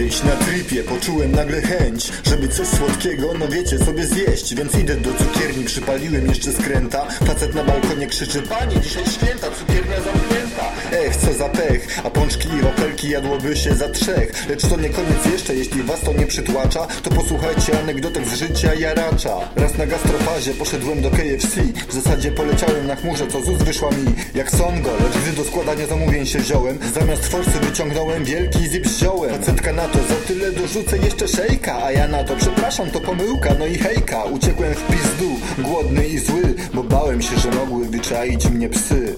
Kiedyś na tripie poczułem nagle chęć Żeby coś słodkiego, no wiecie, sobie zjeść. Więc idę do cukierni, przypaliłem jeszcze skręta. Facet na balkonie krzyczy Panie, dzisiaj święta, cukiernia zamknięta Ech, co za pech, a pączki i wafelki jadłoby się za trzech. Lecz to nie koniec jeszcze, jeśli was to nie przytłacza To posłuchajcie anegdotek z życia jaracza. Raz na gastrofazie poszedłem do KFC W zasadzie poleciałem na chmurze, co ZUS wyszła mi jak songo. Lecz gdy do składania zamówień się wziąłem Zamiast forsy wyciągnąłem wielki zip ziołem. Facetka na to, za tyle dorzucę jeszcze szejka A ja na to, przepraszam, to pomyłka, no i hejka Uciekłem w pizdu, głodny i zły Bo bałem się, że mogły wyczaić mnie psy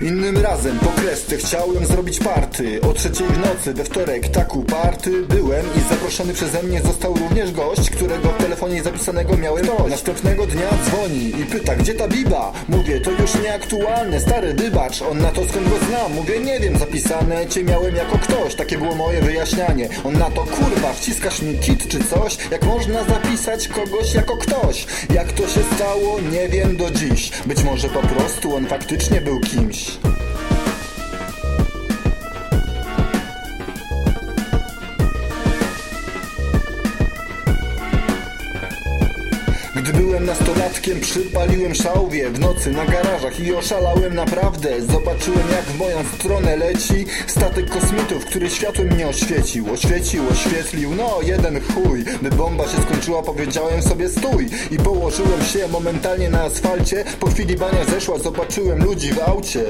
Innym razem po kresce chciałem zrobić party. O trzeciej w nocy we wtorek tak uparty byłem I zaproszony przeze mnie został również gość Którego w telefonie zapisanego miałem dość. Następnego dnia dzwoni i pyta gdzie ta biba? Mówię to już nieaktualne, stary dybacz On na to skąd go znam, mówię nie wiem Zapisane cię miałem jako ktoś Takie było moje wyjaśnianie. On na to kurwa wciskasz mi kit czy coś? Jak można zapisać kogoś jako ktoś? Jak to się stało? Nie wiem do dziś. Być może po prostu on faktycznie był kimś Gdy byłem nastolatkiem, przypaliłem szałwie w nocy na garażach i oszalałem naprawdę. Zobaczyłem jak w moją stronę leci statek kosmitów, który światłem mnie oświecił. Oświecił, oświetlił, no jeden chuj. By bomba się skończyła, powiedziałem sobie stój. I położyłem się momentalnie na asfalcie. Po chwili bania zeszła, zobaczyłem ludzi w aucie.